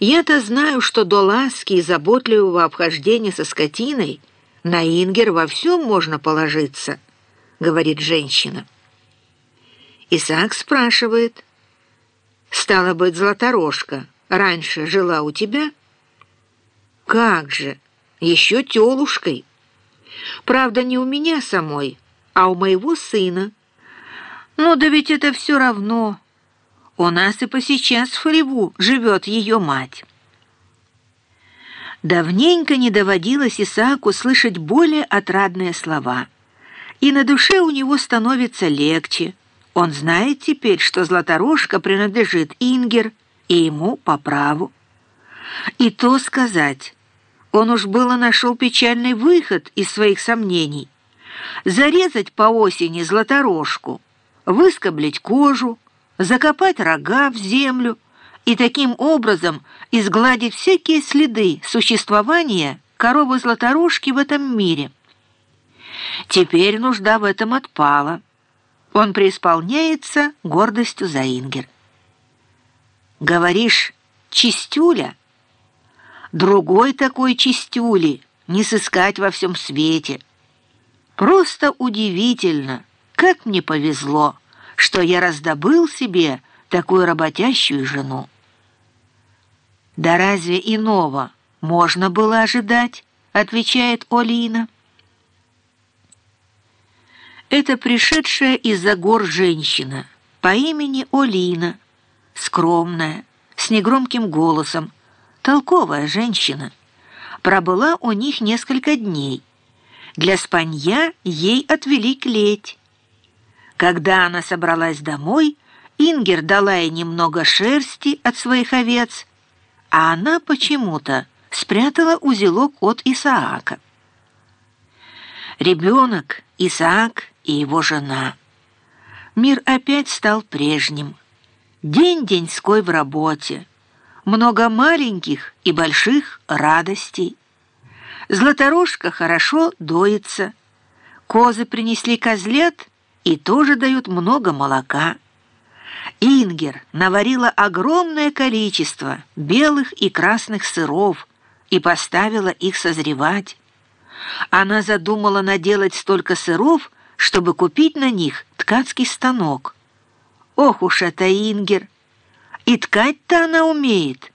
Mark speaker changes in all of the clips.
Speaker 1: Я-то знаю, что до ласки и заботливого обхождения со скотиной на Ингер во всем можно положиться, говорит женщина. Исаак спрашивает, «Стало быть, Златорожка раньше жила у тебя?» «Как же, еще телушкой. Правда, не у меня самой, а у моего сына. Ну да ведь это все равно. У нас и по сейчас в хлеву живет ее мать». Давненько не доводилось Исааку слышать более отрадные слова, и на душе у него становится легче. Он знает теперь, что Златорожка принадлежит Ингер, и ему по праву. И то сказать, он уж было нашел печальный выход из своих сомнений. Зарезать по осени Златорожку, выскоблить кожу, закопать рога в землю и таким образом изгладить всякие следы существования коровы Златорожки в этом мире. Теперь нужда в этом отпала. Он преисполняется гордостью за Ингер. Говоришь, чистюля? Другой такой чистюли не сыскать во всем свете. Просто удивительно, как мне повезло, что я раздобыл себе такую работящую жену. «Да разве иного можно было ожидать?» — отвечает Олина. Это пришедшая из-за гор женщина по имени Олина, скромная, с негромким голосом, толковая женщина, пробыла у них несколько дней. Для спанья ей отвели клеть. Когда она собралась домой, Ингер дала ей немного шерсти от своих овец, а она почему-то спрятала узелок от Исаака. Ребенок, Исаак и его жена. Мир опять стал прежним. День-деньской в работе. Много маленьких и больших радостей. Златорожка хорошо доится. Козы принесли козлят и тоже дают много молока. Ингер наварила огромное количество белых и красных сыров и поставила их созревать. Она задумала наделать столько сыров, чтобы купить на них ткацкий станок. Ох уж это Ингер! И ткать-то она умеет.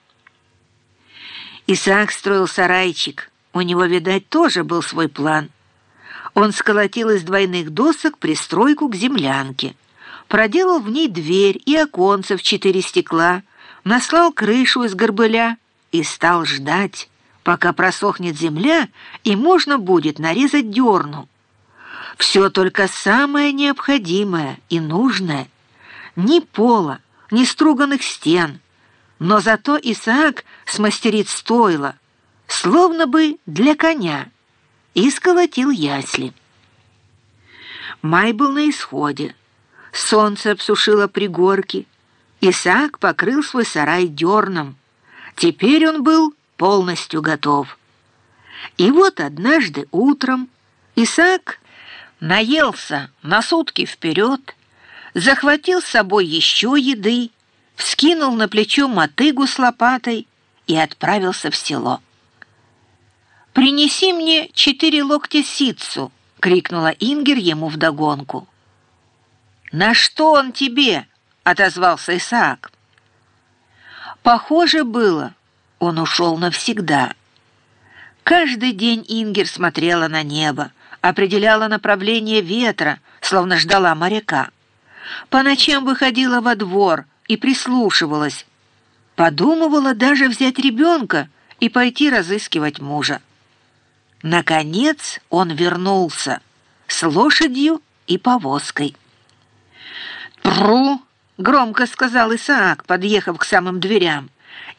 Speaker 1: Исаак строил сарайчик. У него, видать, тоже был свой план. Он сколотил из двойных досок пристройку к землянке, проделал в ней дверь и оконце в четыре стекла, наслал крышу из горбыля и стал ждать, пока просохнет земля, и можно будет нарезать дерну. Все только самое необходимое и нужное. Ни пола, ни струганных стен. Но зато Исаак смастерит стойло, словно бы для коня, и сколотил ясли. Май был на исходе. Солнце обсушило пригорки. Исаак покрыл свой сарай дерном. Теперь он был полностью готов. И вот однажды утром Исаак наелся на сутки вперед, захватил с собой еще еды, вскинул на плечо мотыгу с лопатой и отправился в село. «Принеси мне четыре локтя ситцу!» — крикнула Ингер ему вдогонку. «На что он тебе?» — отозвался Исаак. Похоже было, он ушел навсегда. Каждый день Ингер смотрела на небо, определяла направление ветра, словно ждала моряка. По ночам выходила во двор и прислушивалась. Подумывала даже взять ребенка и пойти разыскивать мужа. Наконец он вернулся с лошадью и повозкой. «Пру!» — громко сказал Исаак, подъехав к самым дверям.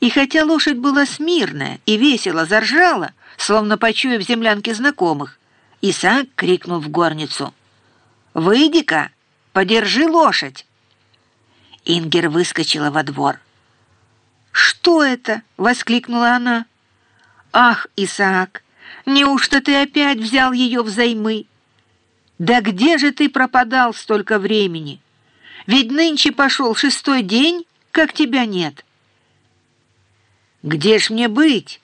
Speaker 1: И хотя лошадь была смирная и весело заржала, словно почуяв землянки знакомых, Исаак крикнул в горницу. «Выйди-ка, подержи лошадь!» Ингер выскочила во двор. «Что это?» — воскликнула она. «Ах, Исаак, неужто ты опять взял ее взаймы? Да где же ты пропадал столько времени? Ведь нынче пошел шестой день, как тебя нет». «Где ж мне быть?»